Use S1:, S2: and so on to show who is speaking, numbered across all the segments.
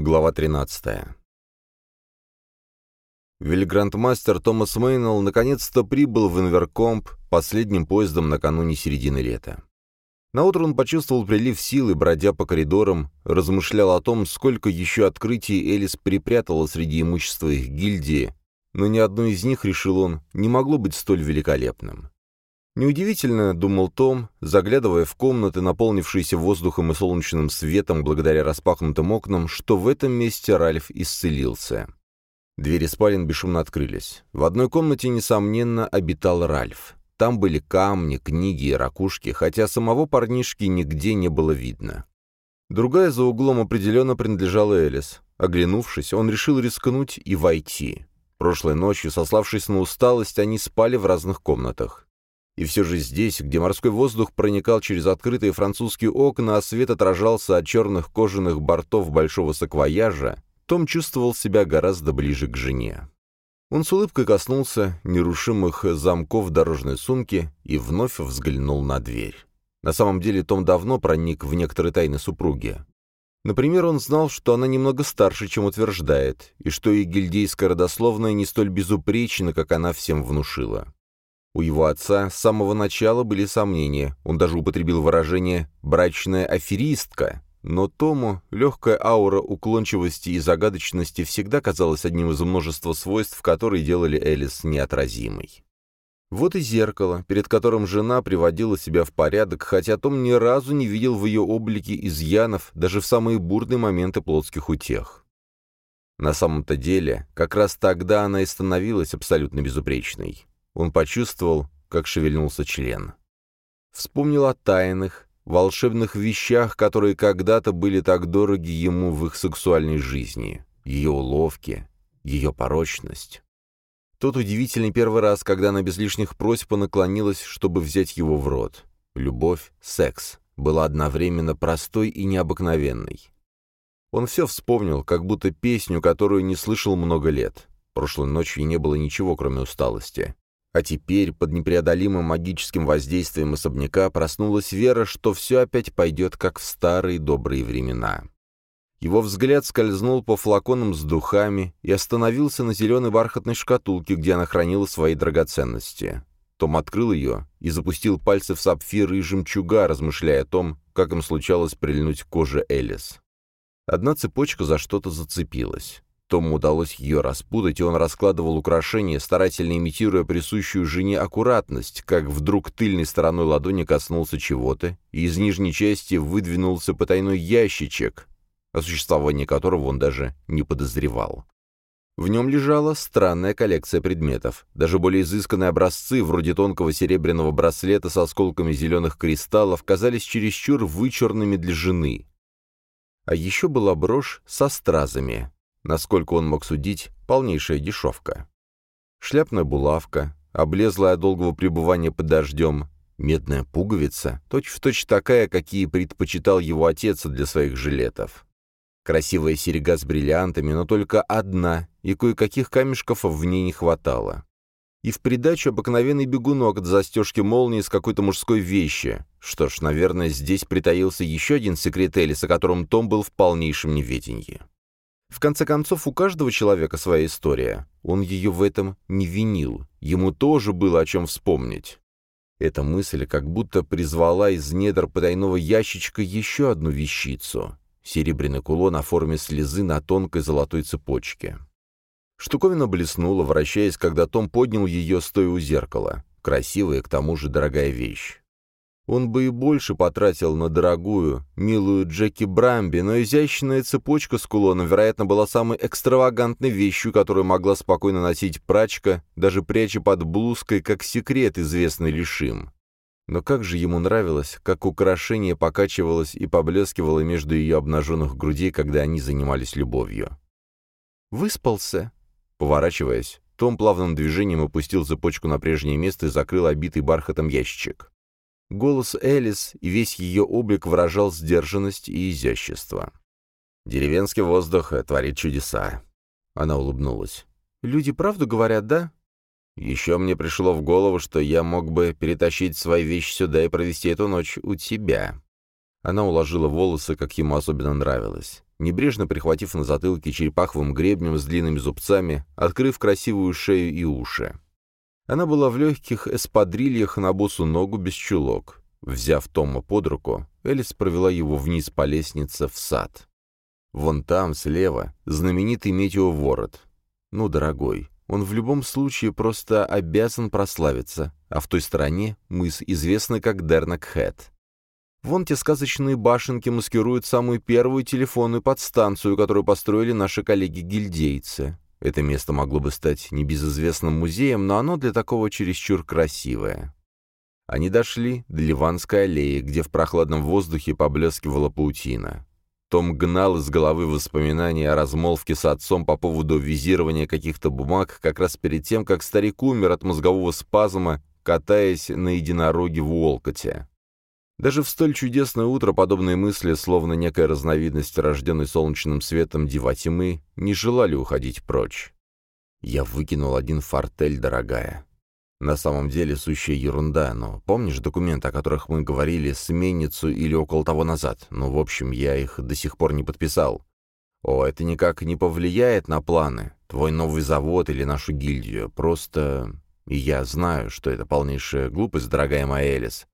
S1: Глава 13. Вильграндмастер Томас Мейнелл наконец-то прибыл в Инверкомп последним поездом накануне середины лета. Наутро он почувствовал прилив силы, бродя по коридорам, размышлял о том, сколько еще открытий Элис припрятала среди имущества их гильдии, но ни одно из них, решил он, не могло быть столь великолепным. Неудивительно, думал Том, заглядывая в комнаты, наполнившиеся воздухом и солнечным светом благодаря распахнутым окнам, что в этом месте Ральф исцелился. Двери спален бесшумно открылись. В одной комнате, несомненно, обитал Ральф. Там были камни, книги и ракушки, хотя самого парнишки нигде не было видно. Другая за углом определенно принадлежала Элис. Оглянувшись, он решил рискнуть и войти. Прошлой ночью, сославшись на усталость, они спали в разных комнатах. И все же здесь, где морской воздух проникал через открытые французские окна, а свет отражался от черных кожаных бортов большого саквояжа, Том чувствовал себя гораздо ближе к жене. Он с улыбкой коснулся нерушимых замков дорожной сумки и вновь взглянул на дверь. На самом деле Том давно проник в некоторые тайны супруги. Например, он знал, что она немного старше, чем утверждает, и что и гильдейская родословная не столь безупречна, как она всем внушила. У его отца с самого начала были сомнения, он даже употребил выражение «брачная аферистка», но Тому легкая аура уклончивости и загадочности всегда казалась одним из множества свойств, которые делали Элис неотразимой. Вот и зеркало, перед которым жена приводила себя в порядок, хотя Том ни разу не видел в ее облике изъянов даже в самые бурные моменты плотских утех. На самом-то деле, как раз тогда она и становилась абсолютно безупречной. Он почувствовал, как шевельнулся член. Вспомнил о тайных, волшебных вещах, которые когда-то были так дороги ему в их сексуальной жизни, ее уловки, ее порочность. Тот удивительный первый раз, когда она без лишних просьб наклонилась, чтобы взять его в рот. Любовь, секс, была одновременно простой и необыкновенной. Он все вспомнил, как будто песню, которую не слышал много лет. Прошлой ночью не было ничего, кроме усталости. А теперь, под непреодолимым магическим воздействием особняка, проснулась вера, что все опять пойдет, как в старые добрые времена. Его взгляд скользнул по флаконам с духами и остановился на зеленой бархатной шкатулке, где она хранила свои драгоценности. Том открыл ее и запустил пальцы в сапфиры и жемчуга, размышляя о том, как им случалось прильнуть к коже Элис. Одна цепочка за что-то зацепилась. Тому удалось ее распутать, и он раскладывал украшения, старательно имитируя присущую жене аккуратность, как вдруг тыльной стороной ладони коснулся чего-то, и из нижней части выдвинулся потайной ящичек, о существовании которого он даже не подозревал. В нем лежала странная коллекция предметов. Даже более изысканные образцы, вроде тонкого серебряного браслета с осколками зеленых кристаллов, казались чересчур вычурными для жены. А еще была брошь со стразами, Насколько он мог судить, полнейшая дешевка. Шляпная булавка, облезлая от долгого пребывания под дождем, медная пуговица, точь-в-точь точь такая, какие предпочитал его отец для своих жилетов. Красивая серега с бриллиантами, но только одна, и кое-каких камешков в ней не хватало. И в придачу обыкновенный бегунок от застежки молнии с какой-то мужской вещи. Что ж, наверное, здесь притаился еще один секрет Элис, о котором Том был в полнейшем неведении. В конце концов, у каждого человека своя история. Он ее в этом не винил. Ему тоже было о чем вспомнить. Эта мысль как будто призвала из недр потайного ящичка еще одну вещицу — серебряный кулон о форме слезы на тонкой золотой цепочке. Штуковина блеснула, вращаясь, когда Том поднял ее, стоя у зеркала. Красивая, к тому же, дорогая вещь. Он бы и больше потратил на дорогую, милую Джеки Брамби, но изящная цепочка с кулоном, вероятно, была самой экстравагантной вещью, которую могла спокойно носить прачка, даже пряча под блузкой, как секрет, известный лишь им. Но как же ему нравилось, как украшение покачивалось и поблескивало между ее обнаженных грудей, когда они занимались любовью. «Выспался?» Поворачиваясь, том плавным движением опустил цепочку на прежнее место и закрыл обитый бархатом ящичек. Голос Элис и весь ее облик выражал сдержанность и изящество. «Деревенский воздух творит чудеса». Она улыбнулась. «Люди правду говорят, да?» «Еще мне пришло в голову, что я мог бы перетащить свои вещи сюда и провести эту ночь у тебя». Она уложила волосы, как ему особенно нравилось. Небрежно прихватив на затылке черепаховым гребнем с длинными зубцами, открыв красивую шею и уши. Она была в легких эспадрильях на босу ногу без чулок. Взяв Тома под руку, Элис провела его вниз по лестнице в сад. Вон там, слева, знаменитый метеоворот. Ну, дорогой, он в любом случае просто обязан прославиться, а в той стороне мыс известный как Дернакхэт. Вон те сказочные башенки маскируют самую первую телефонную подстанцию, которую построили наши коллеги-гильдейцы. Это место могло бы стать небезызвестным музеем, но оно для такого чересчур красивое. Они дошли до Ливанской аллеи, где в прохладном воздухе поблескивала паутина. Том гнал из головы воспоминания о размолвке с отцом по поводу визирования каких-то бумаг как раз перед тем, как старик умер от мозгового спазма, катаясь на единороге в Уолкоте. Даже в столь чудесное утро подобные мысли, словно некая разновидность, рожденной солнечным светом дива тьмы, не желали уходить прочь. Я выкинул один фортель, дорогая. На самом деле сущая ерунда, но помнишь документы, о которых мы говорили сменницу или около того назад? Ну, в общем, я их до сих пор не подписал. О, это никак не повлияет на планы, твой новый завод или нашу гильдию. Просто... И я знаю, что это полнейшая глупость, дорогая моя Элис.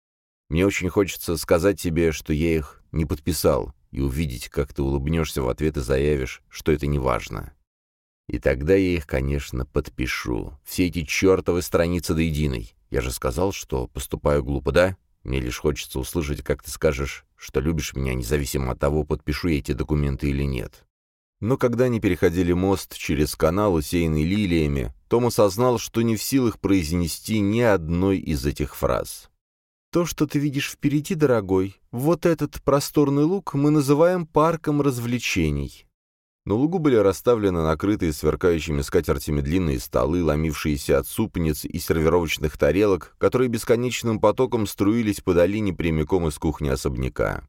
S1: Мне очень хочется сказать тебе, что я их не подписал, и увидеть, как ты улыбнешься в ответ и заявишь, что это не важно. И тогда я их, конечно, подпишу. Все эти чертовы страницы до единой. Я же сказал, что поступаю глупо, да? Мне лишь хочется услышать, как ты скажешь, что любишь меня, независимо от того, подпишу я эти документы или нет. Но когда они переходили мост через канал, усеянный лилиями, Том осознал, что не в силах произнести ни одной из этих фраз. «То, что ты видишь впереди, дорогой, вот этот просторный луг мы называем парком развлечений. На лугу были расставлены накрытые сверкающими скатертями длинные столы, ломившиеся от супниц и сервировочных тарелок, которые бесконечным потоком струились по долине прямиком из кухни особняка.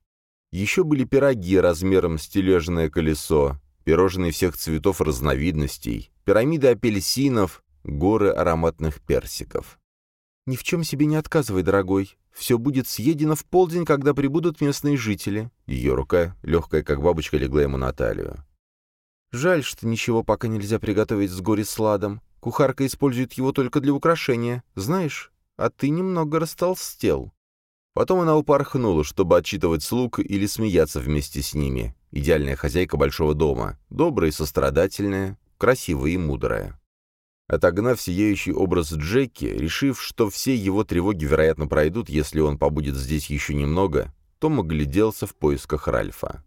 S1: Еще были пироги размером с тележное колесо, пирожные всех цветов разновидностей, пирамиды апельсинов, горы ароматных персиков. «Ни в чем себе не отказывай, дорогой. Все будет съедено в полдень, когда прибудут местные жители». Ее рука, легкая как бабочка, легла ему на талию. Жаль, что ничего пока нельзя приготовить с горе-сладом. Кухарка использует его только для украшения. Знаешь, а ты немного растолстел». Потом она упорхнула, чтобы отчитывать слуг или смеяться вместе с ними. Идеальная хозяйка большого дома. Добрая и сострадательная, красивая и мудрая. Отогнав сияющий образ Джеки, решив, что все его тревоги, вероятно, пройдут, если он побудет здесь еще немного, Том огляделся в поисках Ральфа.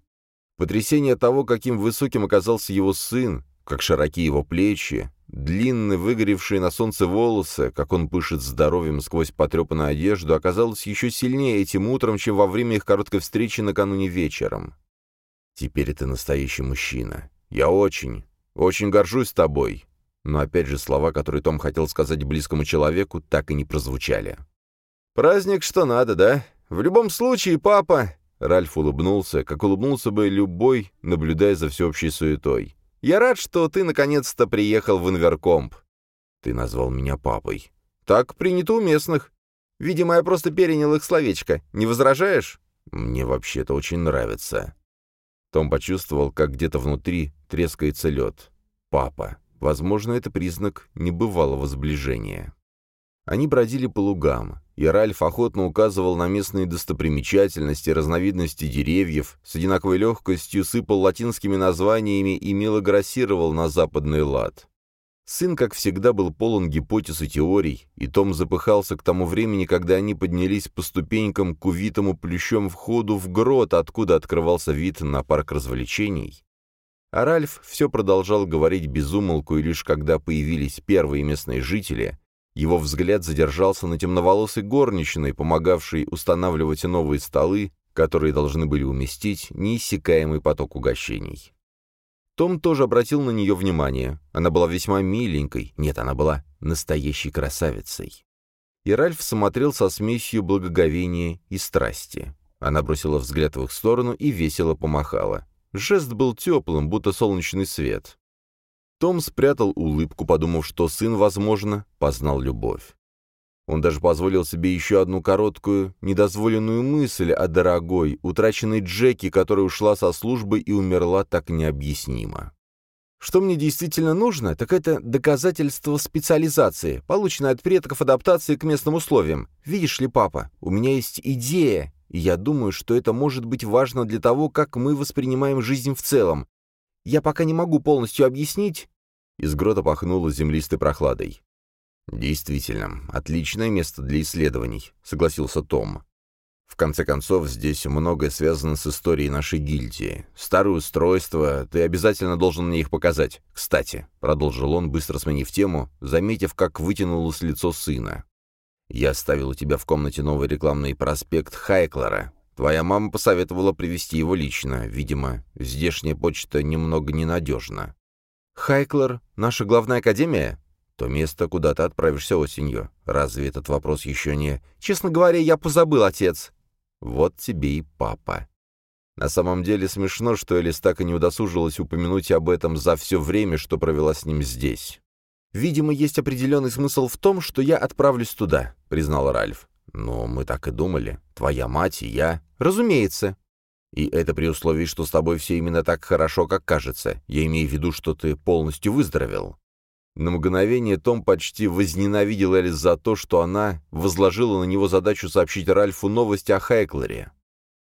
S1: Потрясение того, каким высоким оказался его сын, как широки его плечи, длинные выгоревшие на солнце волосы, как он пышет здоровьем сквозь потрепанную одежду, оказалось еще сильнее этим утром, чем во время их короткой встречи накануне вечером. «Теперь ты настоящий мужчина. Я очень, очень горжусь тобой». Но опять же слова, которые Том хотел сказать близкому человеку, так и не прозвучали. «Праздник что надо, да? В любом случае, папа, Ральф улыбнулся, как улыбнулся бы любой, наблюдая за всеобщей суетой. «Я рад, что ты наконец-то приехал в Инверкомп». «Ты назвал меня папой». «Так принято у местных. Видимо, я просто перенял их словечко. Не возражаешь?» «Мне вообще-то очень нравится». Том почувствовал, как где-то внутри трескается лед. «Папа». Возможно, это признак небывалого сближения. Они бродили по лугам и Ральф охотно указывал на местные достопримечательности, разновидности деревьев, с одинаковой легкостью сыпал латинскими названиями и мило грассировал на западный лад. Сын, как всегда, был полон гипотез и теорий, и Том запыхался к тому времени, когда они поднялись по ступенькам к увитому плющом входу в грот, откуда открывался вид на парк развлечений. А Ральф все продолжал говорить безумолку, и лишь когда появились первые местные жители, его взгляд задержался на темноволосой горничной, помогавшей устанавливать новые столы, которые должны были уместить неиссякаемый поток угощений. Том тоже обратил на нее внимание. Она была весьма миленькой, нет, она была настоящей красавицей. И Ральф смотрел со смесью благоговения и страсти. Она бросила взгляд в их сторону и весело помахала. Жест был теплым, будто солнечный свет. Том спрятал улыбку, подумав, что сын, возможно, познал любовь. Он даже позволил себе еще одну короткую, недозволенную мысль о дорогой, утраченной Джеки, которая ушла со службы и умерла так необъяснимо. Что мне действительно нужно, так это доказательство специализации, полученное от предков адаптации к местным условиям. Видишь ли, папа, у меня есть идея, и я думаю, что это может быть важно для того, как мы воспринимаем жизнь в целом. Я пока не могу полностью объяснить...» Из грота пахнуло землистой прохладой. «Действительно, отличное место для исследований», — согласился Том. В конце концов, здесь многое связано с историей нашей гильдии. Старые устройства, ты обязательно должен мне их показать. Кстати, — продолжил он, быстро сменив тему, заметив, как вытянулось лицо сына. Я оставил у тебя в комнате новый рекламный проспект Хайклера. Твоя мама посоветовала привезти его лично. Видимо, здешняя почта немного ненадежна. Хайклер — наша главная академия? То место, куда ты отправишься осенью. Разве этот вопрос еще не... Честно говоря, я позабыл, отец. Вот тебе и папа. На самом деле смешно, что Элис так и не удосужилась упомянуть об этом за все время, что провела с ним здесь. «Видимо, есть определенный смысл в том, что я отправлюсь туда», — признал Ральф. «Но мы так и думали. Твоя мать и я». «Разумеется». «И это при условии, что с тобой все именно так хорошо, как кажется. Я имею в виду, что ты полностью выздоровел». На мгновение Том почти возненавидел Элис за то, что она возложила на него задачу сообщить Ральфу новости о Хайклере.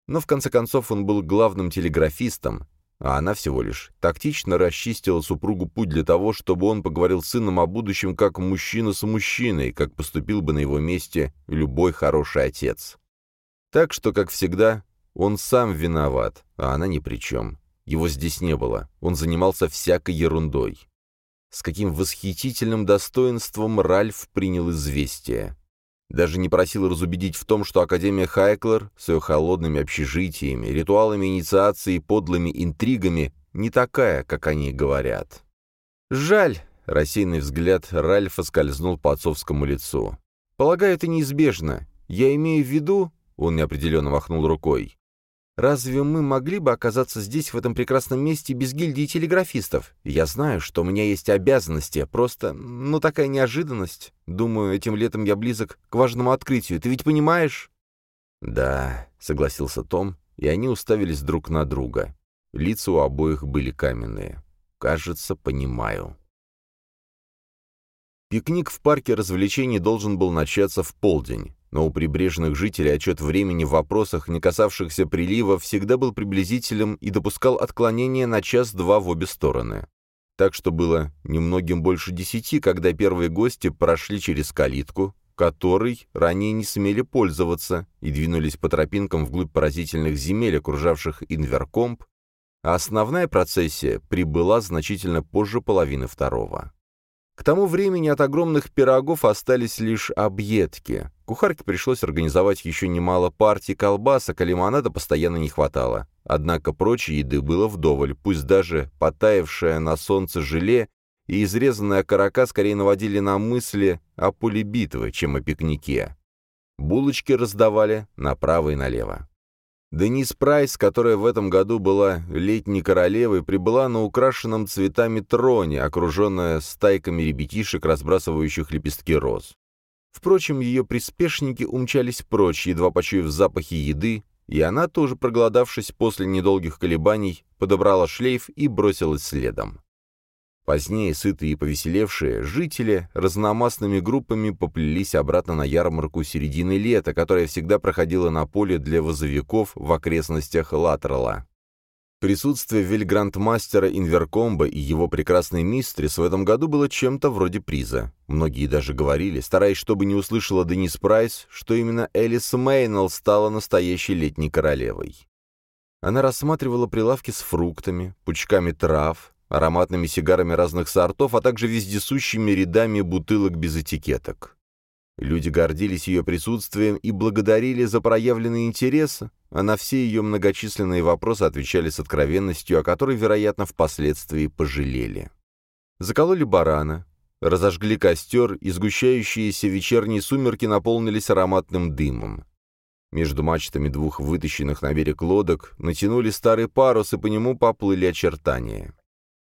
S1: Но в конце концов он был главным телеграфистом, а она всего лишь тактично расчистила супругу путь для того, чтобы он поговорил с сыном о будущем как мужчина с мужчиной, как поступил бы на его месте любой хороший отец. Так что, как всегда, он сам виноват, а она ни при чем. Его здесь не было, он занимался всякой ерундой. С каким восхитительным достоинством Ральф принял известие. Даже не просил разубедить в том, что Академия Хайклер с ее холодными общежитиями, ритуалами инициации и подлыми интригами не такая, как они говорят. «Жаль», — рассеянный взгляд Ральфа скользнул по отцовскому лицу. «Полагаю, это неизбежно. Я имею в виду...» — он неопределенно махнул рукой. Разве мы могли бы оказаться здесь, в этом прекрасном месте, без гильдии телеграфистов? Я знаю, что у меня есть обязанности, просто, ну, такая неожиданность. Думаю, этим летом я близок к важному открытию. Ты ведь понимаешь?» «Да», — согласился Том, и они уставились друг на друга. Лица у обоих были каменные. «Кажется, понимаю». Пикник в парке развлечений должен был начаться в полдень но у прибрежных жителей отчет времени в вопросах, не касавшихся прилива, всегда был приблизительным и допускал отклонения на час-два в обе стороны. Так что было немногим больше десяти, когда первые гости прошли через калитку, которой ранее не смели пользоваться, и двинулись по тропинкам вглубь поразительных земель, окружавших Инверкомп, а основная процессия прибыла значительно позже половины второго. К тому времени от огромных пирогов остались лишь объедки. Кухарке пришлось организовать еще немало партий колбасок, а лимонада постоянно не хватало. Однако прочей еды было вдоволь, пусть даже потаявшее на солнце желе и изрезанная окорока скорее наводили на мысли о поле битвы, чем о пикнике. Булочки раздавали направо и налево. Денис Прайс, которая в этом году была летней королевой, прибыла на украшенном цветами троне, окруженная стайками ребятишек, разбрасывающих лепестки роз. Впрочем, ее приспешники умчались прочь, едва почуяв запахи еды, и она, тоже проголодавшись после недолгих колебаний, подобрала шлейф и бросилась следом. Позднее, сытые и повеселевшие, жители разномастными группами поплелись обратно на ярмарку середины лета, которая всегда проходила на поле для возовиков в окрестностях Латерала. Присутствие вельграндмастера Инверкомба и его прекрасной мистрис в этом году было чем-то вроде приза. Многие даже говорили, стараясь, чтобы не услышала Денис Прайс, что именно Элис Мейнелл стала настоящей летней королевой. Она рассматривала прилавки с фруктами, пучками трав, ароматными сигарами разных сортов, а также вездесущими рядами бутылок без этикеток. Люди гордились ее присутствием и благодарили за проявленный интерес, а на все ее многочисленные вопросы отвечали с откровенностью, о которой, вероятно, впоследствии пожалели. Закололи барана, разожгли костер, и сгущающиеся вечерние сумерки наполнились ароматным дымом. Между мачтами двух вытащенных на берег лодок натянули старый парус, и по нему поплыли очертания.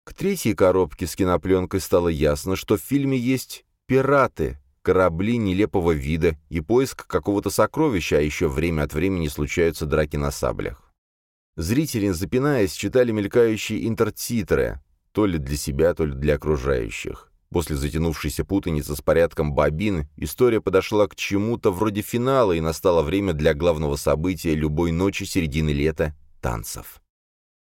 S1: К третьей коробке с кинопленкой стало ясно, что в фильме есть пираты, корабли нелепого вида и поиск какого-то сокровища, а еще время от времени случаются драки на саблях. Зрители, запинаясь, читали мелькающие интертитры, то ли для себя, то ли для окружающих. После затянувшейся путаницы с порядком бобин история подошла к чему-то вроде финала, и настало время для главного события любой ночи середины лета — танцев.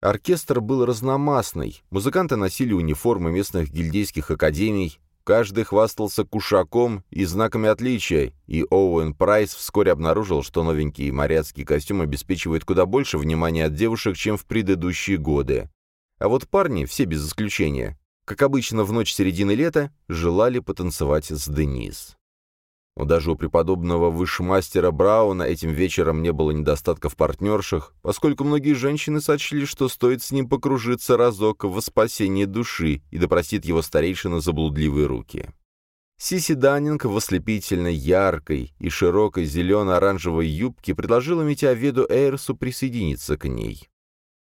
S1: Оркестр был разномастный, музыканты носили униформы местных гильдейских академий, каждый хвастался кушаком и знаками отличия, и Оуэн Прайс вскоре обнаружил, что новенький моряцкий костюм обеспечивает куда больше внимания от девушек, чем в предыдущие годы. А вот парни, все без исключения, как обычно в ночь середины лета, желали потанцевать с Денис. Но даже у преподобного вышмастера Брауна этим вечером не было недостатка в партнершах, поскольку многие женщины сочли, что стоит с ним покружиться разок во спасение души и допросит его старейшина за блудливые руки. Сиси Даннинг в ослепительно яркой и широкой зелено-оранжевой юбке предложила Метеоведу Эйрсу присоединиться к ней.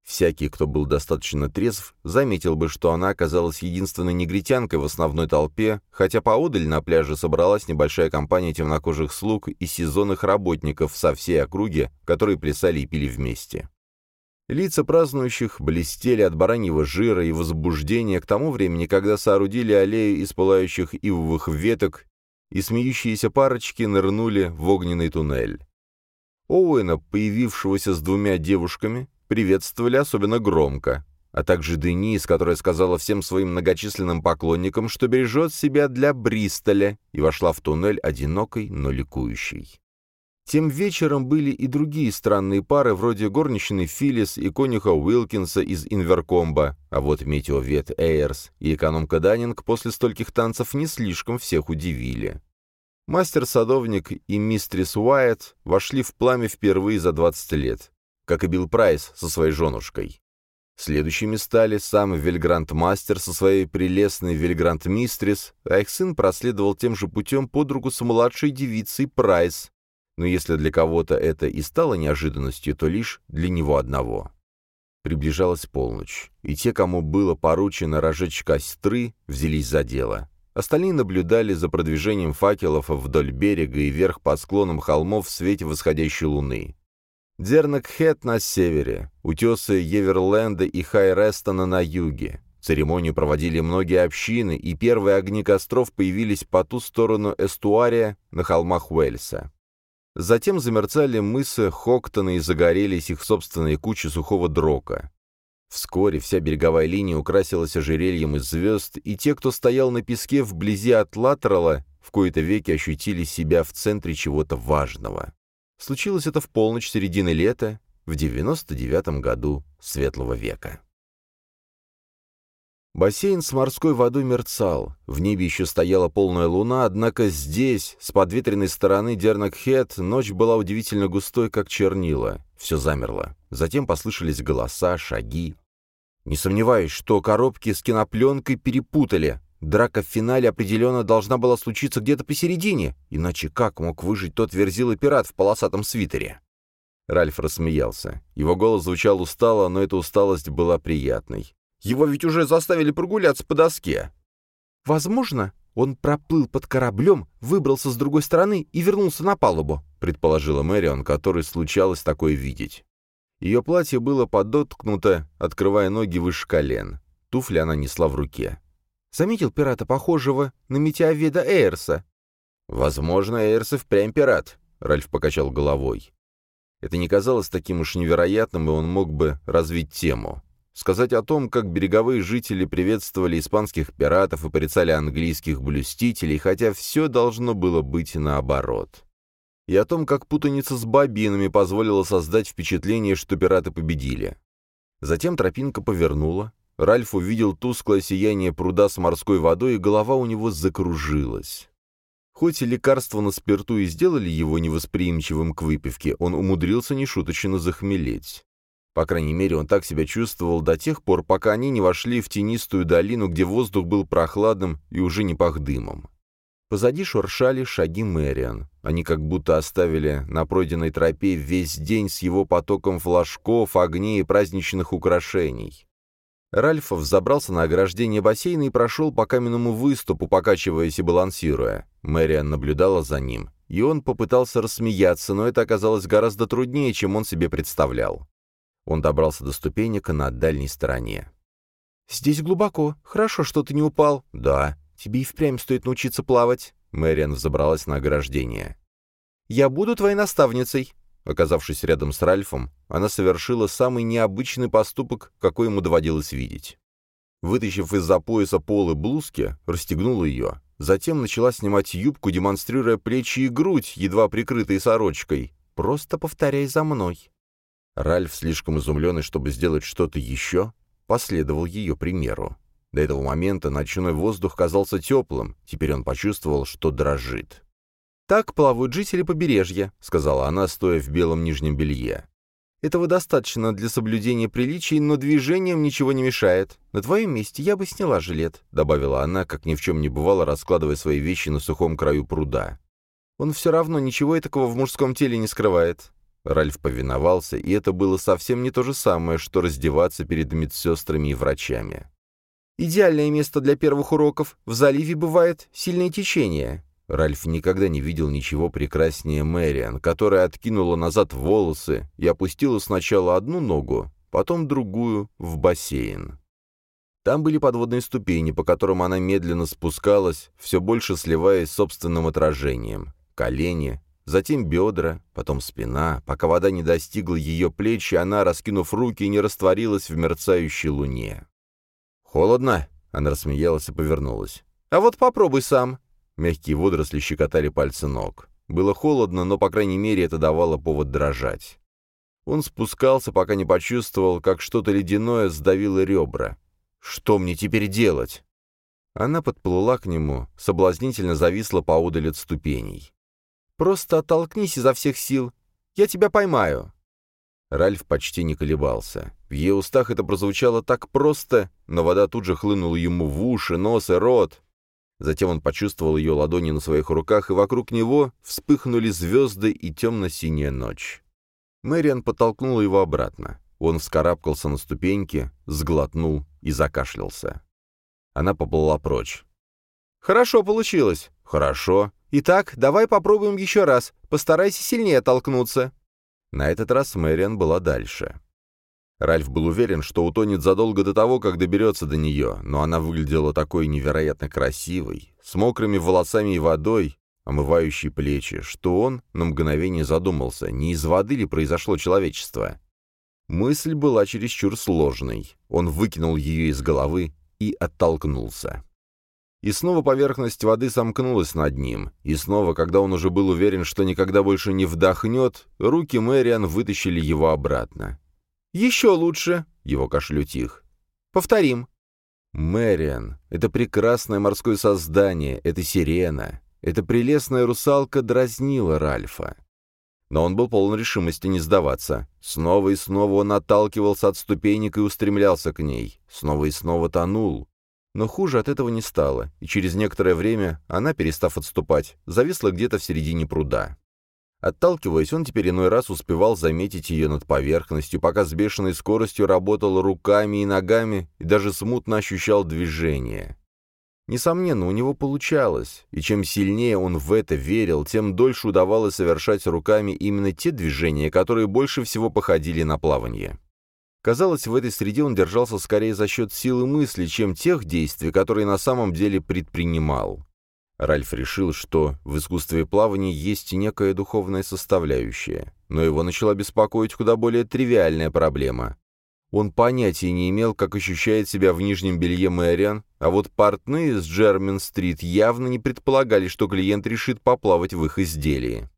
S1: Всякий, кто был достаточно трезв, заметил бы, что она оказалась единственной негритянкой в основной толпе, хотя поодаль на пляже собралась небольшая компания темнокожих слуг и сезонных работников со всей округи, которые плясали и пили вместе. Лица празднующих блестели от бараньего жира и возбуждения к тому времени, когда соорудили аллею из пылающих ивовых веток, и смеющиеся парочки нырнули в огненный туннель. Оуэна, появившегося с двумя девушками, приветствовали особенно громко, а также Денис, которая сказала всем своим многочисленным поклонникам, что бережет себя для Бристоля, и вошла в туннель одинокой, но ликующей. Тем вечером были и другие странные пары, вроде горничной Филлис и конюха Уилкинса из Инверкомба, а вот метеовет Эйрс и экономка Даннинг после стольких танцев не слишком всех удивили. Мастер-садовник и мистрис Уайт вошли в пламя впервые за 20 лет как и Билл Прайс со своей женушкой. Следующими стали сам Вильгрант-мастер со своей прелестной Вильгрант-мистрис, а их сын проследовал тем же путем под руку с младшей девицей Прайс. Но если для кого-то это и стало неожиданностью, то лишь для него одного. Приближалась полночь, и те, кому было поручено разжечь костры, взялись за дело. Остальные наблюдали за продвижением факелов вдоль берега и вверх по склонам холмов в свете восходящей луны. Дернакхет на севере, утесы Еверленда и Хайрестона на юге. Церемонию проводили многие общины, и первые огни костров появились по ту сторону эстуария на холмах Уэльса. Затем замерцали мысы Хоктона и загорелись их собственные кучи сухого дрока. Вскоре вся береговая линия украсилась ожерельем из звезд, и те, кто стоял на песке вблизи от Латерала, в кои-то веки ощутили себя в центре чего-то важного. Случилось это в полночь середины лета, в 99-м году Светлого века. Бассейн с морской водой мерцал, в небе еще стояла полная луна, однако здесь, с подветренной стороны Дернакхет, ночь была удивительно густой, как чернила. Все замерло. Затем послышались голоса, шаги. Не сомневаюсь, что коробки с кинопленкой перепутали. Драка в финале определенно должна была случиться где-то посередине, иначе как мог выжить тот верзилый пират в полосатом свитере? Ральф рассмеялся. Его голос звучал устало, но эта усталость была приятной. Его ведь уже заставили прогуляться по доске. «Возможно, он проплыл под кораблем, выбрался с другой стороны и вернулся на палубу», предположила Мэрион, которой случалось такое видеть. Ее платье было подоткнуто, открывая ноги выше колен. Туфли она несла в руке. Заметил пирата, похожего на метеоведа Эйрса?» «Возможно, Эйрс и впрямь пират», — Ральф покачал головой. Это не казалось таким уж невероятным, и он мог бы развить тему. Сказать о том, как береговые жители приветствовали испанских пиратов и порицали английских блюстителей, хотя все должно было быть наоборот. И о том, как путаница с бобинами позволила создать впечатление, что пираты победили. Затем тропинка повернула, Ральф увидел тусклое сияние пруда с морской водой, и голова у него закружилась. Хоть и лекарства на спирту и сделали его невосприимчивым к выпивке, он умудрился нешуточно захмелеть. По крайней мере, он так себя чувствовал до тех пор, пока они не вошли в тенистую долину, где воздух был прохладным и уже не пах дымом. Позади шуршали шаги Мэриан. Они как будто оставили на пройденной тропе весь день с его потоком флажков, огней и праздничных украшений. Ральф взобрался на ограждение бассейна и прошел по каменному выступу, покачиваясь и балансируя. Мэриан наблюдала за ним, и он попытался рассмеяться, но это оказалось гораздо труднее, чем он себе представлял. Он добрался до ступенек на дальней стороне. «Здесь глубоко. Хорошо, что ты не упал». «Да. Тебе и впрямь стоит научиться плавать». Мэриан взобралась на ограждение. «Я буду твоей наставницей», Оказавшись рядом с Ральфом, она совершила самый необычный поступок, какой ему доводилось видеть. Вытащив из-за пояса полы блузки, расстегнула ее. Затем начала снимать юбку, демонстрируя плечи и грудь, едва прикрытые сорочкой. «Просто повторяй за мной». Ральф, слишком изумленный, чтобы сделать что-то еще, последовал ее примеру. До этого момента ночной воздух казался теплым, теперь он почувствовал, что дрожит. «Так плавают жители побережья», — сказала она, стоя в белом нижнем белье. «Этого достаточно для соблюдения приличий, но движением ничего не мешает. На твоем месте я бы сняла жилет», — добавила она, как ни в чем не бывало, раскладывая свои вещи на сухом краю пруда. «Он все равно ничего такого в мужском теле не скрывает». Ральф повиновался, и это было совсем не то же самое, что раздеваться перед медсестрами и врачами. «Идеальное место для первых уроков. В заливе бывает сильное течение. Ральф никогда не видел ничего прекраснее Мэриан, которая откинула назад волосы и опустила сначала одну ногу, потом другую в бассейн. Там были подводные ступени, по которым она медленно спускалась, все больше сливаясь с собственным отражением. Колени, затем бедра, потом спина, пока вода не достигла ее плеч, и она, раскинув руки, не растворилась в мерцающей луне. «Холодно?» — она рассмеялась и повернулась. «А вот попробуй сам», Мягкие водоросли щекотали пальцы ног. Было холодно, но, по крайней мере, это давало повод дрожать. Он спускался, пока не почувствовал, как что-то ледяное сдавило ребра. «Что мне теперь делать?» Она подплыла к нему, соблазнительно зависла поодаль от ступеней. «Просто оттолкнись изо всех сил. Я тебя поймаю». Ральф почти не колебался. В ее устах это прозвучало так просто, но вода тут же хлынула ему в уши, нос и рот. Затем он почувствовал ее ладони на своих руках, и вокруг него вспыхнули звезды и темно-синяя ночь. Мэриан подтолкнула его обратно. Он вскарабкался на ступеньки, сглотнул и закашлялся. Она поплыла прочь. «Хорошо получилось». «Хорошо. Итак, давай попробуем еще раз. Постарайся сильнее толкнуться». На этот раз Мэриан была дальше. Ральф был уверен, что утонет задолго до того, как доберется до нее, но она выглядела такой невероятно красивой, с мокрыми волосами и водой, омывающей плечи, что он на мгновение задумался, не из воды ли произошло человечество. Мысль была чересчур сложной. Он выкинул ее из головы и оттолкнулся. И снова поверхность воды сомкнулась над ним, и снова, когда он уже был уверен, что никогда больше не вдохнет, руки Мэриан вытащили его обратно. «Еще лучше!» — его кашль утих. «Повторим!» Мэриан — это прекрасное морское создание, это сирена, эта прелестная русалка дразнила Ральфа. Но он был полон решимости не сдаваться. Снова и снова он отталкивался от ступенек и устремлялся к ней. Снова и снова тонул. Но хуже от этого не стало, и через некоторое время она, перестав отступать, зависла где-то в середине пруда. Отталкиваясь, он теперь иной раз успевал заметить ее над поверхностью, пока с бешеной скоростью работал руками и ногами и даже смутно ощущал движение. Несомненно, у него получалось, и чем сильнее он в это верил, тем дольше удавалось совершать руками именно те движения, которые больше всего походили на плавание. Казалось, в этой среде он держался скорее за счет силы мысли, чем тех действий, которые на самом деле предпринимал. Ральф решил, что в искусстве плавания есть некая духовная составляющая, но его начала беспокоить куда более тривиальная проблема. Он понятия не имел, как ощущает себя в нижнем белье Мэриан, а вот портные с Джермен-стрит явно не предполагали, что клиент решит поплавать в их изделии.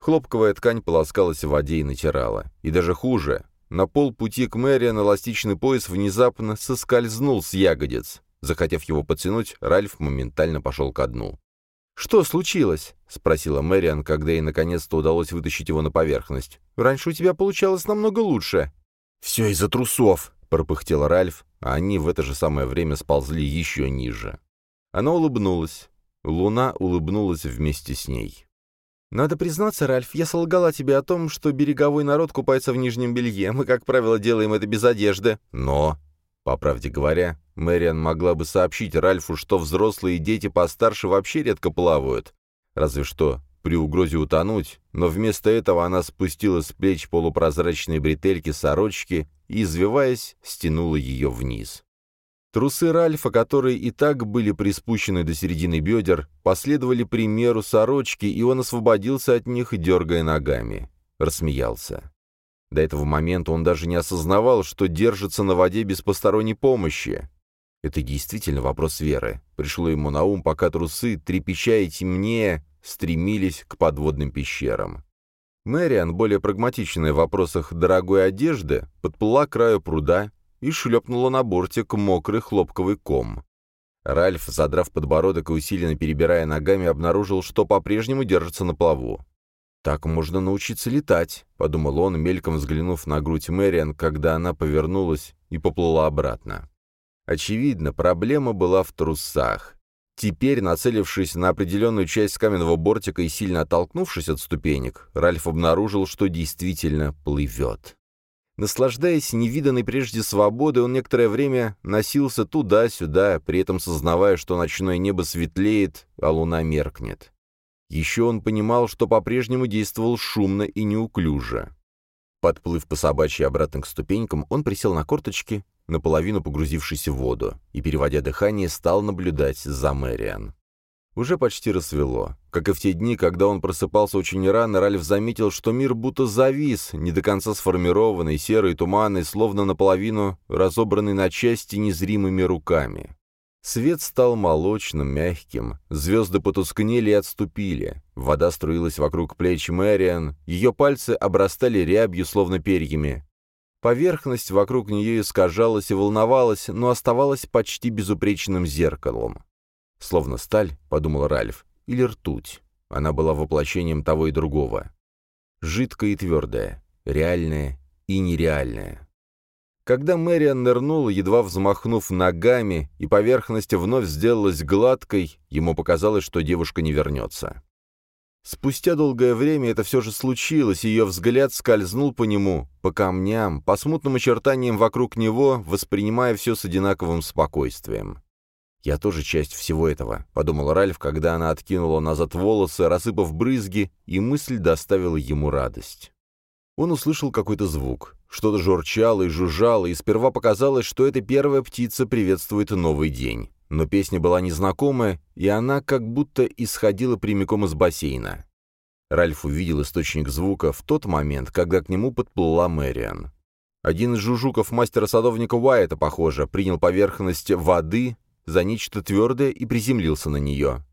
S1: Хлопковая ткань полоскалась в воде и натирала. И даже хуже, на полпути к Мэриан эластичный пояс внезапно соскользнул с ягодиц. Захотев его подтянуть, Ральф моментально пошел ко дну. «Что случилось?» — спросила Мэриан, когда ей наконец-то удалось вытащить его на поверхность. «Раньше у тебя получалось намного лучше». «Все из-за трусов!» — пропыхтел Ральф, а они в это же самое время сползли еще ниже. Она улыбнулась. Луна улыбнулась вместе с ней. «Надо признаться, Ральф, я солгала тебе о том, что береговой народ купается в нижнем белье. Мы, как правило, делаем это без одежды. Но...» По правде говоря, Мэриан могла бы сообщить Ральфу, что взрослые дети постарше вообще редко плавают, разве что при угрозе утонуть, но вместо этого она спустила с плеч полупрозрачные бретельки сорочки и, извиваясь, стянула ее вниз. Трусы Ральфа, которые и так были приспущены до середины бедер, последовали примеру сорочки, и он освободился от них, дергая ногами. Рассмеялся. До этого момента он даже не осознавал, что держится на воде без посторонней помощи. Это действительно вопрос веры. Пришло ему на ум, пока трусы, трепеща и темнее, стремились к подводным пещерам. Мэриан, более прагматичная в вопросах дорогой одежды, подплыла к краю пруда и шлепнула на бортик мокрый хлопковый ком. Ральф, задрав подбородок и усиленно перебирая ногами, обнаружил, что по-прежнему держится на плаву. «Так можно научиться летать», — подумал он, мельком взглянув на грудь Мэриан, когда она повернулась и поплыла обратно. Очевидно, проблема была в трусах. Теперь, нацелившись на определенную часть каменного бортика и сильно оттолкнувшись от ступенек, Ральф обнаружил, что действительно плывет. Наслаждаясь невиданной прежде свободой, он некоторое время носился туда-сюда, при этом сознавая, что ночное небо светлеет, а луна меркнет. Еще он понимал, что по-прежнему действовал шумно и неуклюже. Подплыв по собачьи обратно к ступенькам, он присел на корточки, наполовину погрузившись в воду, и, переводя дыхание, стал наблюдать за Мэриан. Уже почти рассвело. Как и в те дни, когда он просыпался очень рано, Ральф заметил, что мир будто завис, не до конца сформированный, серый, туманный, словно наполовину разобранный на части незримыми руками. Свет стал молочным, мягким, звезды потускнели и отступили. Вода струилась вокруг плеч Мэриан, ее пальцы обрастали рябью, словно перьями. Поверхность вокруг нее искажалась и волновалась, но оставалась почти безупречным зеркалом. Словно сталь, — подумал Ральф, — или ртуть. Она была воплощением того и другого. Жидкая и твердая, реальная и нереальная. Когда Мэриан нырнула, едва взмахнув ногами, и поверхность вновь сделалась гладкой, ему показалось, что девушка не вернется. Спустя долгое время это все же случилось, и ее взгляд скользнул по нему, по камням, по смутным очертаниям вокруг него, воспринимая все с одинаковым спокойствием. «Я тоже часть всего этого», — подумал Ральф, когда она откинула назад волосы, рассыпав брызги, и мысль доставила ему радость. Он услышал какой-то звук. Что-то журчало и жужжало, и сперва показалось, что эта первая птица приветствует новый день. Но песня была незнакомая, и она как будто исходила прямиком из бассейна. Ральф увидел источник звука в тот момент, когда к нему подплыла Мэриан. Один из жужуков мастера-садовника Уайта, похоже, принял поверхность воды за нечто твердое и приземлился на нее.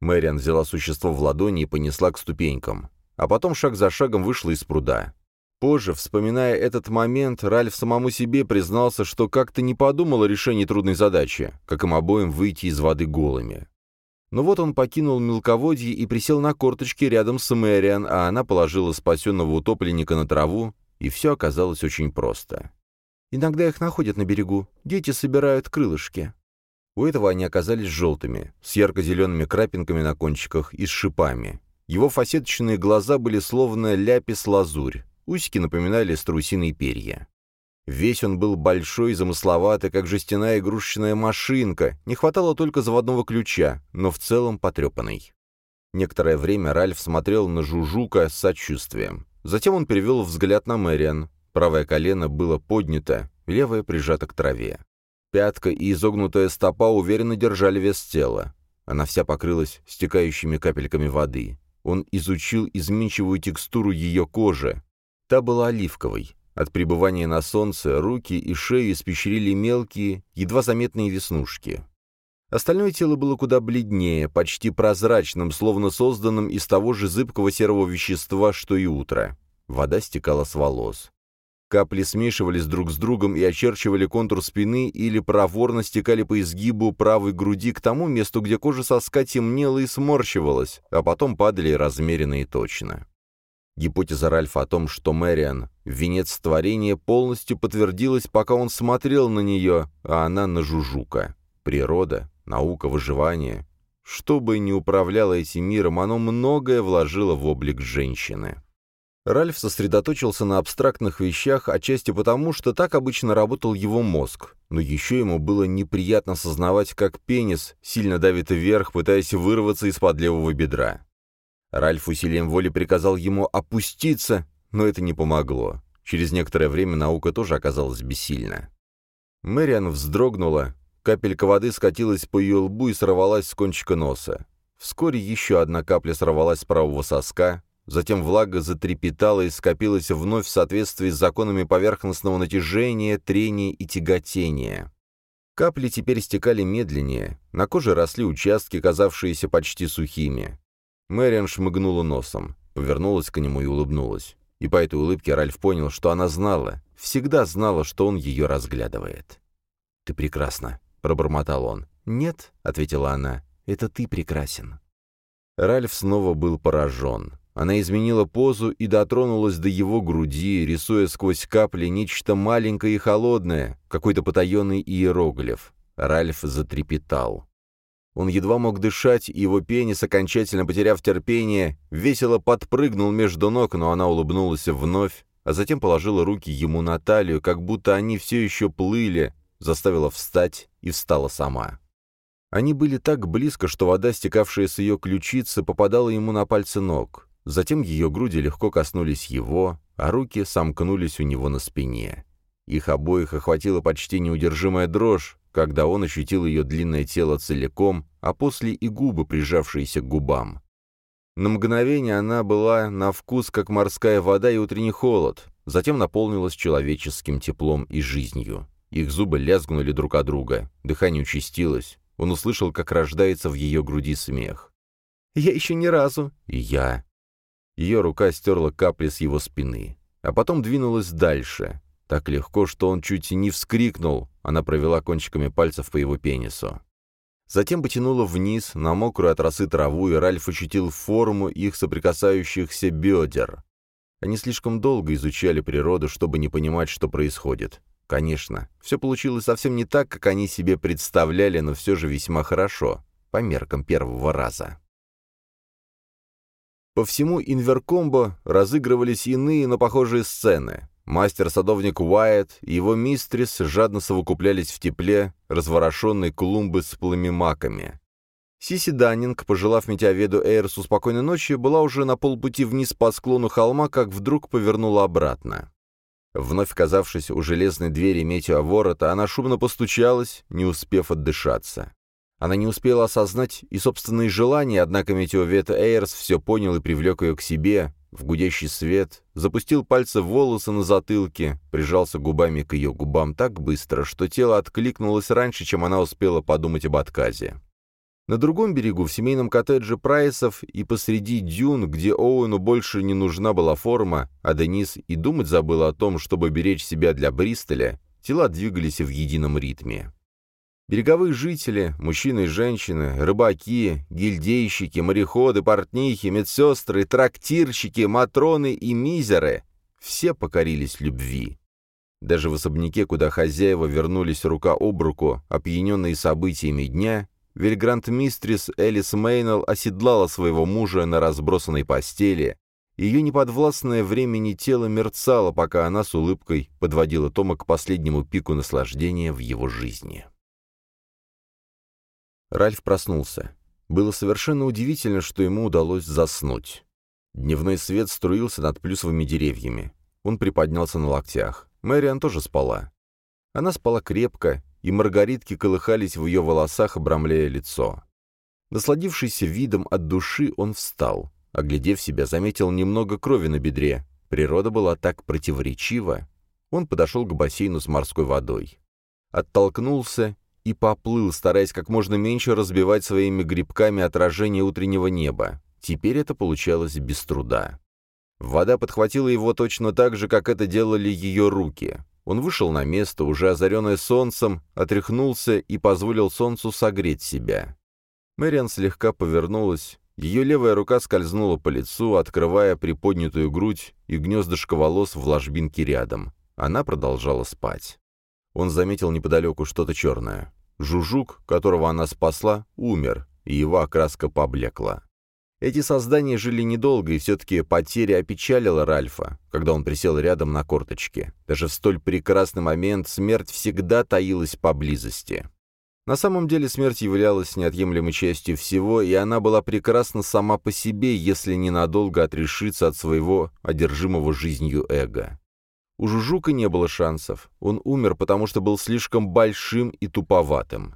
S1: Мэриан взяла существо в ладони и понесла к ступенькам, а потом шаг за шагом вышла из пруда. Позже, вспоминая этот момент, Ральф самому себе признался, что как-то не подумал о решении трудной задачи, как им обоим выйти из воды голыми. Но вот он покинул мелководье и присел на корточки рядом с Мэриан, а она положила спасенного утопленника на траву, и все оказалось очень просто. «Иногда их находят на берегу. Дети собирают крылышки», у этого они оказались желтыми, с ярко-зелеными крапинками на кончиках и с шипами. Его фасеточные глаза были словно ляпис-лазурь, усики напоминали страусиные перья. Весь он был большой замысловатый, как жестяная игрушечная машинка, не хватало только заводного ключа, но в целом потрепанный. Некоторое время Ральф смотрел на Жужука с сочувствием. Затем он перевел взгляд на Мэриан. Правое колено было поднято, левое прижато к траве. Пятка и изогнутая стопа уверенно держали вес тела. Она вся покрылась стекающими капельками воды. Он изучил изменчивую текстуру ее кожи. Та была оливковой. От пребывания на солнце руки и шею испещрили мелкие, едва заметные веснушки. Остальное тело было куда бледнее, почти прозрачным, словно созданным из того же зыбкого серого вещества, что и утро. Вода стекала с волос. Капли смешивались друг с другом и очерчивали контур спины или проворно стекали по изгибу правой груди к тому месту, где кожа соска темнела и сморщивалась, а потом падали размеренно и точно. Гипотеза Ральфа о том, что Мэриан — венец творения, полностью подтвердилась, пока он смотрел на нее, а она на Жужука. Природа, наука, выживание. Что бы ни управляло этим миром, оно многое вложило в облик женщины. Ральф сосредоточился на абстрактных вещах, отчасти потому, что так обычно работал его мозг, но еще ему было неприятно осознавать, как пенис сильно давит вверх, пытаясь вырваться из-под левого бедра. Ральф усилием воли приказал ему опуститься, но это не помогло. Через некоторое время наука тоже оказалась бессильна. Мэриан вздрогнула, капелька воды скатилась по ее лбу и сорвалась с кончика носа. Вскоре еще одна капля сорвалась с правого соска, Затем влага затрепетала и скопилась вновь в соответствии с законами поверхностного натяжения, трения и тяготения. Капли теперь стекали медленнее, на коже росли участки, казавшиеся почти сухими. Мэриан шмыгнула носом, повернулась к нему и улыбнулась. И по этой улыбке Ральф понял, что она знала, всегда знала, что он ее разглядывает. «Ты прекрасна», — пробормотал он. «Нет», — ответила она, — «это ты прекрасен». Ральф снова был поражен. Она изменила позу и дотронулась до его груди, рисуя сквозь капли нечто маленькое и холодное, какой-то потаенный иероглиф. Ральф затрепетал. Он едва мог дышать, и его пенис, окончательно потеряв терпение, весело подпрыгнул между ног, но она улыбнулась вновь, а затем положила руки ему на талию, как будто они все еще плыли, заставила встать и встала сама. Они были так близко, что вода, стекавшая с ее ключицы, попадала ему на пальцы ног. Затем ее груди легко коснулись его, а руки сомкнулись у него на спине. Их обоих охватила почти неудержимая дрожь, когда он ощутил ее длинное тело целиком, а после и губы, прижавшиеся к губам. На мгновение она была на вкус, как морская вода и утренний холод, затем наполнилась человеческим теплом и жизнью. Их зубы лязгнули друг от друга, дыхание участилось. Он услышал, как рождается в ее груди смех. «Я еще ни разу!» «И я!» Ее рука стерла капли с его спины, а потом двинулась дальше. Так легко, что он чуть не вскрикнул, она провела кончиками пальцев по его пенису. Затем потянула вниз, на мокрую от росы траву, и Ральф ощутил форму их соприкасающихся бедер. Они слишком долго изучали природу, чтобы не понимать, что происходит. Конечно, все получилось совсем не так, как они себе представляли, но все же весьма хорошо, по меркам первого раза. По всему Инверкомбо разыгрывались иные, но похожие сцены. Мастер-садовник Уайт и его мистрис жадно совокуплялись в тепле разворошенной клумбы с пламимаками. Сиси Даннинг, пожелав метеоведу Эйрсу спокойной ночи, была уже на полпути вниз по склону холма, как вдруг повернула обратно. Вновь оказавшись у железной двери метеоворота, она шумно постучалась, не успев отдышаться. Она не успела осознать и собственные желания, однако метеовед Эйрс все понял и привлек ее к себе, в гудящий свет, запустил пальцы в волосы на затылке, прижался губами к ее губам так быстро, что тело откликнулось раньше, чем она успела подумать об отказе. На другом берегу, в семейном коттедже Прайсов и посреди дюн, где Оуэну больше не нужна была форма, а Денис и думать забыла о том, чтобы беречь себя для Бристоля, тела двигались в едином ритме. Береговые жители, мужчины и женщины, рыбаки, гильдейщики, мореходы, портнихи, медсестры, трактирщики, матроны и мизеры — все покорились любви. Даже в особняке, куда хозяева вернулись рука об руку, опьяненные событиями дня, Вильгрант-мистрис Элис Мейнелл оседлала своего мужа на разбросанной постели. Ее неподвластное времени тело мерцало, пока она с улыбкой подводила Тома к последнему пику наслаждения в его жизни. Ральф проснулся. Было совершенно удивительно, что ему удалось заснуть. Дневной свет струился над плюсовыми деревьями. Он приподнялся на локтях. Мэриан тоже спала. Она спала крепко, и маргаритки колыхались в ее волосах, обрамляя лицо. Насладившийся видом от души, он встал. Оглядев себя, заметил немного крови на бедре. Природа была так противоречива. Он подошел к бассейну с морской водой. Оттолкнулся и поплыл, стараясь как можно меньше разбивать своими грибками отражение утреннего неба. Теперь это получалось без труда. Вода подхватила его точно так же, как это делали ее руки. Он вышел на место, уже озаренное солнцем, отряхнулся и позволил солнцу согреть себя. Мэриан слегка повернулась, ее левая рука скользнула по лицу, открывая приподнятую грудь и гнездышко волос в ложбинке рядом. Она продолжала спать. Он заметил неподалеку что-то черное. Жужук, которого она спасла, умер, и его окраска поблекла. Эти создания жили недолго, и все-таки потеря опечалила Ральфа, когда он присел рядом на корточке. Даже в столь прекрасный момент смерть всегда таилась поблизости. На самом деле смерть являлась неотъемлемой частью всего, и она была прекрасна сама по себе, если ненадолго отрешиться от своего одержимого жизнью эго. У Жужука не было шансов. Он умер, потому что был слишком большим и туповатым.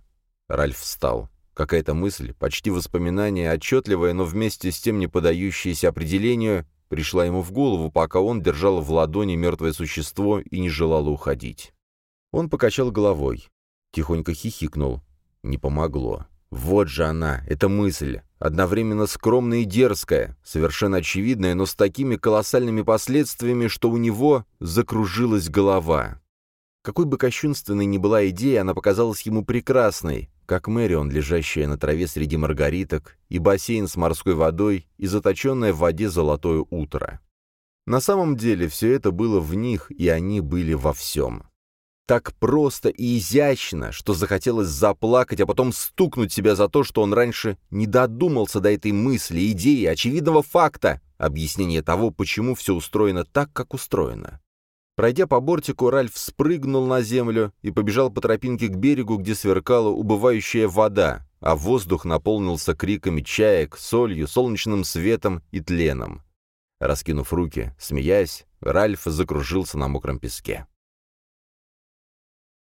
S1: Ральф встал. Какая-то мысль, почти воспоминание, отчетливое, но вместе с тем не подающееся определению, пришла ему в голову, пока он держал в ладони мертвое существо и не желал уходить. Он покачал головой. Тихонько хихикнул. Не помогло. Вот же она, эта мысль, одновременно скромная и дерзкая, совершенно очевидная, но с такими колоссальными последствиями, что у него закружилась голова. Какой бы кощунственной ни была идея, она показалась ему прекрасной, как Мэрион, лежащая на траве среди маргариток, и бассейн с морской водой, и заточенное в воде золотое утро. На самом деле все это было в них, и они были во всем. Так просто и изящно, что захотелось заплакать, а потом стукнуть себя за то, что он раньше не додумался до этой мысли, идеи, очевидного факта, объяснения того, почему все устроено так, как устроено. Пройдя по бортику, Ральф спрыгнул на землю и побежал по тропинке к берегу, где сверкала убывающая вода, а воздух наполнился криками чаек, солью, солнечным светом и тленом. Раскинув руки, смеясь, Ральф закружился на мокром песке.